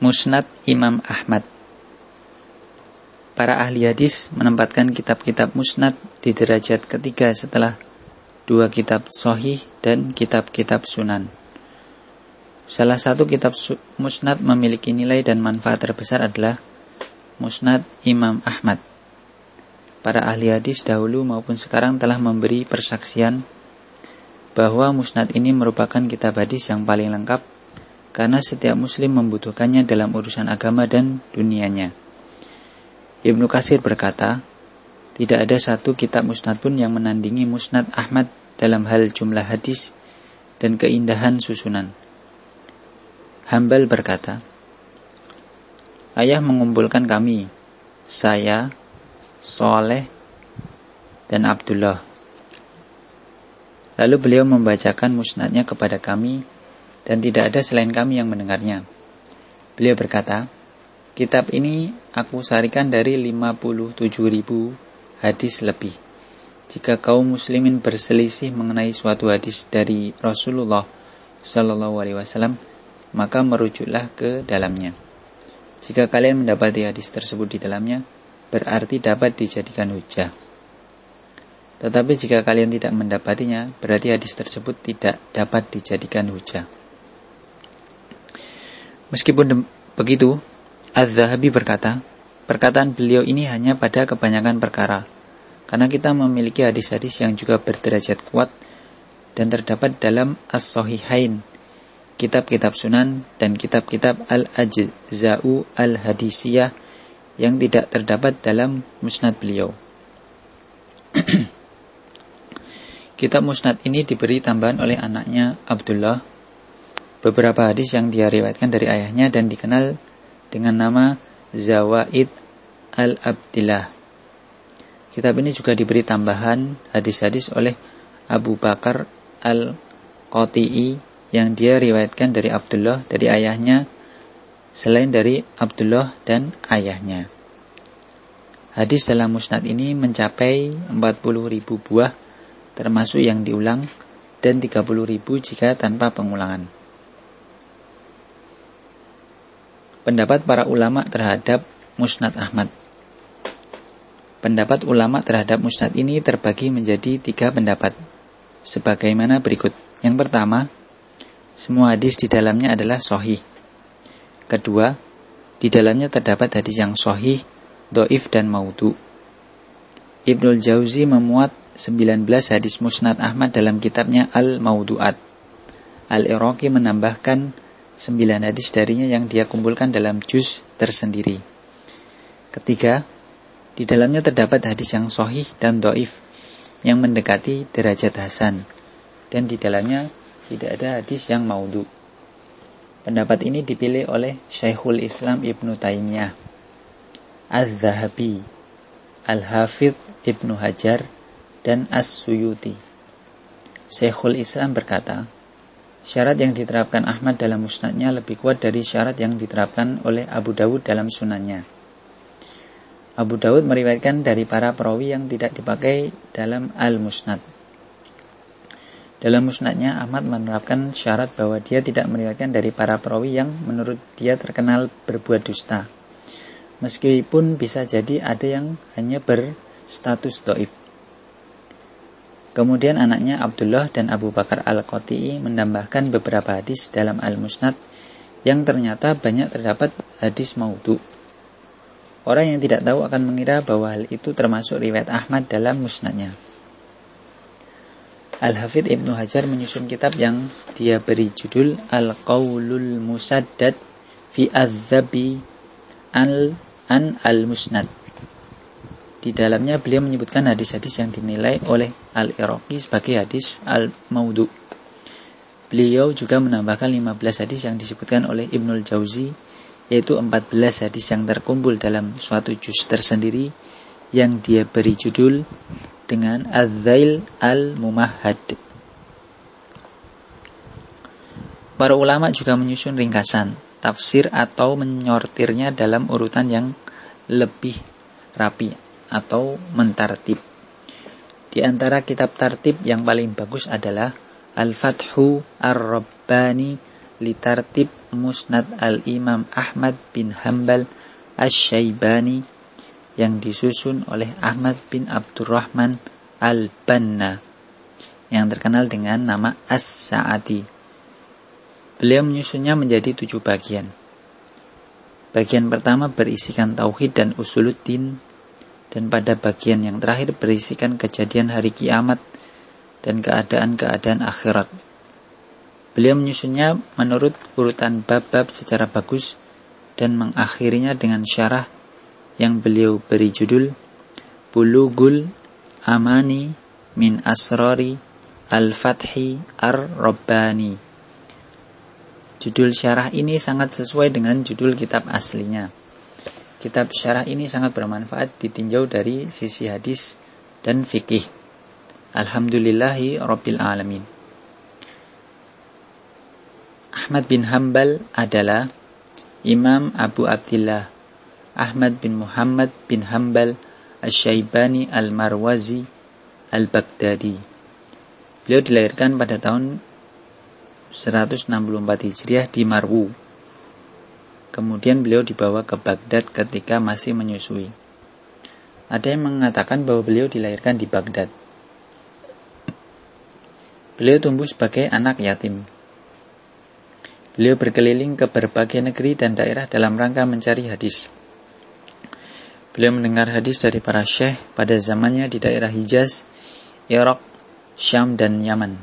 Musnad Imam Ahmad Para ahli hadis menempatkan kitab-kitab musnad di derajat ketiga setelah dua kitab sohih dan kitab-kitab sunan. Salah satu kitab musnad memiliki nilai dan manfaat terbesar adalah Musnad Imam Ahmad. Para ahli hadis dahulu maupun sekarang telah memberi persaksian bahwa musnad ini merupakan kitab hadis yang paling lengkap karena setiap muslim membutuhkannya dalam urusan agama dan dunianya. Ibnu Kasir berkata, tidak ada satu kitab musnad pun yang menandingi musnad Ahmad dalam hal jumlah hadis dan keindahan susunan. Hambal berkata, Ayah mengumpulkan kami, saya, Soleh, dan Abdullah. Lalu beliau membacakan musnadnya kepada kami dan tidak ada selain kami yang mendengarnya. Beliau berkata, kitab ini aku sarikan dari 57 ribu hadis lebih. Jika kaum muslimin berselisih mengenai suatu hadis dari Rasulullah Shallallahu Alaihi Wasallam, maka merujuklah ke dalamnya. Jika kalian mendapati hadis tersebut di dalamnya, berarti dapat dijadikan hujah. Tetapi jika kalian tidak mendapatinya, berarti hadis tersebut tidak dapat dijadikan hujah. Meskipun begitu, Az-Zahabi berkata, perkataan beliau ini hanya pada kebanyakan perkara, karena kita memiliki hadis-hadis yang juga berderajat kuat dan terdapat dalam As-Sahihain, kitab-kitab sunan dan kitab-kitab Al-Ajza'u Al-Hadisiyah yang tidak terdapat dalam musnad beliau. kitab musnad ini diberi tambahan oleh anaknya Abdullah beberapa hadis yang dia riwayatkan dari ayahnya dan dikenal dengan nama Zawaid Al-Abdillah. Kitab ini juga diberi tambahan hadis-hadis oleh Abu Bakar Al-Qati'i yang dia riwayatkan dari Abdullah dari ayahnya selain dari Abdullah dan ayahnya. Hadis dalam musnad ini mencapai 40 ribu buah termasuk yang diulang dan 30 ribu jika tanpa pengulangan. Pendapat para ulama terhadap Musnad Ahmad Pendapat ulama terhadap musnad ini terbagi menjadi tiga pendapat, sebagaimana berikut. Yang pertama, semua hadis di dalamnya adalah sohih. Kedua, di dalamnya terdapat hadis yang sohih, doif, dan maudu. Ibnul Jauzi memuat 19 hadis musnad Ahmad dalam kitabnya Al-Maudu'at. Al-Iraqi menambahkan sembilan hadis darinya yang dia kumpulkan dalam juz tersendiri. Ketiga, di dalamnya terdapat hadis yang sohih dan doif yang mendekati derajat hasan dan di dalamnya tidak ada hadis yang maudhu. Pendapat ini dipilih oleh Syekhul Islam Ibnu Taimiyah, Az-Zahabi, Al-Hafidh Ibnu Hajar, dan As-Suyuti. Syekhul Islam berkata, Syarat yang diterapkan Ahmad dalam musnadnya lebih kuat dari syarat yang diterapkan oleh Abu Dawud dalam sunannya. Abu Dawud meriwayatkan dari para perawi yang tidak dipakai dalam Al-Musnad. Dalam musnadnya, Ahmad menerapkan syarat bahwa dia tidak meriwayatkan dari para perawi yang menurut dia terkenal berbuat dusta. Meskipun bisa jadi ada yang hanya berstatus doif. Kemudian anaknya Abdullah dan Abu Bakar Al-Qati'i menambahkan beberapa hadis dalam Al-Musnad yang ternyata banyak terdapat hadis maudhu. Orang yang tidak tahu akan mengira bahwa hal itu termasuk riwayat Ahmad dalam musnadnya. Al-Hafidh Ibnu Hajar menyusun kitab yang dia beri judul Al-Qawlul Musaddad fi Adzabi Al-An Al-Musnad. Di dalamnya beliau menyebutkan hadis-hadis yang dinilai oleh Al-Iraqi sebagai hadis Al-Maudu. Beliau juga menambahkan 15 hadis yang disebutkan oleh Ibnul Jauzi, yaitu 14 hadis yang terkumpul dalam suatu juz tersendiri yang dia beri judul dengan Az-Zail Al-Mumahad. Para ulama juga menyusun ringkasan, tafsir atau menyortirnya dalam urutan yang lebih rapi atau mentartib. Di antara kitab tartib yang paling bagus adalah Al-Fathu Ar-Rabbani Litartib Musnad Al-Imam Ahmad bin Hambal Asy-Syaibani yang disusun oleh Ahmad bin Abdurrahman Al-Banna yang terkenal dengan nama As-Sa'ati. Beliau menyusunnya menjadi tujuh bagian. Bagian pertama berisikan tauhid dan usuluddin dan pada bagian yang terakhir berisikan kejadian hari kiamat dan keadaan-keadaan akhirat. Beliau menyusunnya menurut urutan bab-bab secara bagus dan mengakhirinya dengan syarah yang beliau beri judul Bulugul Amani min Asrori Al-Fathi Ar-Rabbani. Judul syarah ini sangat sesuai dengan judul kitab aslinya. Kitab syarah ini sangat bermanfaat ditinjau dari sisi hadis dan fikih. Alhamdulillahi Rabbil Alamin. Ahmad bin Hambal adalah Imam Abu Abdullah Ahmad bin Muhammad bin Hambal Al-Syaibani Al-Marwazi Al-Baghdadi. Beliau dilahirkan pada tahun 164 Hijriah di Marwu. Kemudian beliau dibawa ke Baghdad ketika masih menyusui. Ada yang mengatakan bahwa beliau dilahirkan di Baghdad. Beliau tumbuh sebagai anak yatim. Beliau berkeliling ke berbagai negeri dan daerah dalam rangka mencari hadis. Beliau mendengar hadis dari para syekh pada zamannya di daerah Hijaz, Irak, Syam, dan Yaman.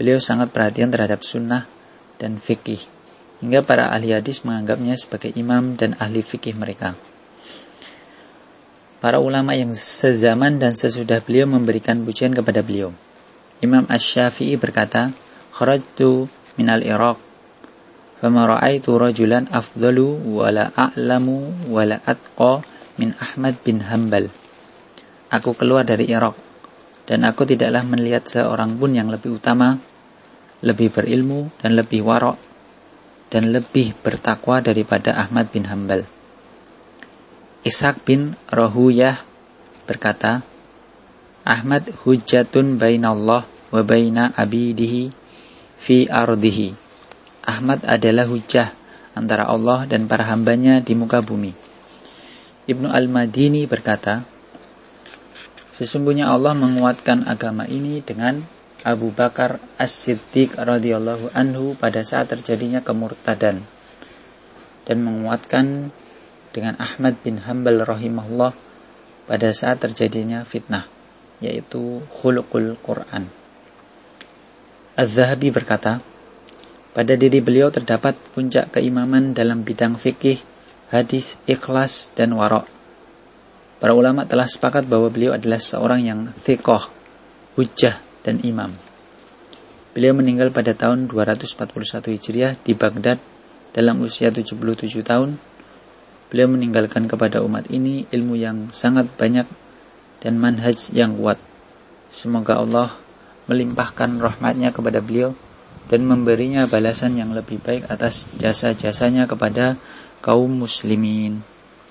Beliau sangat perhatian terhadap sunnah dan fikih, hingga para ahli hadis menganggapnya sebagai imam dan ahli fikih mereka. Para ulama yang sezaman dan sesudah beliau memberikan pujian kepada beliau. Imam Ash-Syafi'i berkata, Kharajtu minal Iraq Fama ra'aitu rajulan afdalu wala a'lamu wala atqa min Ahmad bin Hambal. Aku keluar dari Irak dan aku tidaklah melihat seorang pun yang lebih utama, lebih berilmu dan lebih warok dan lebih bertakwa daripada Ahmad bin Hambal. Ishaq bin Rahuyah berkata, Ahmad hujjatun bainallah wa baina abidihi fi ardihi Ahmad adalah hujah antara Allah dan para hambanya di muka bumi. Ibnu Al-Madini berkata, Sesungguhnya Allah menguatkan agama ini dengan Abu Bakar As-Siddiq radhiyallahu anhu pada saat terjadinya kemurtadan dan menguatkan dengan Ahmad bin Hambal rahimahullah pada saat terjadinya fitnah yaitu khuluqul Quran. Az-Zahabi berkata, pada diri beliau terdapat puncak keimaman dalam bidang fikih, hadis, ikhlas, dan warok. Para ulama telah sepakat bahwa beliau adalah seorang yang thikoh, hujah, dan imam. Beliau meninggal pada tahun 241 Hijriah di Baghdad dalam usia 77 tahun. Beliau meninggalkan kepada umat ini ilmu yang sangat banyak dan manhaj yang kuat. Semoga Allah melimpahkan rahmatnya kepada beliau dan memberinya balasan yang lebih baik atas jasa-jasanya kepada kaum muslimin.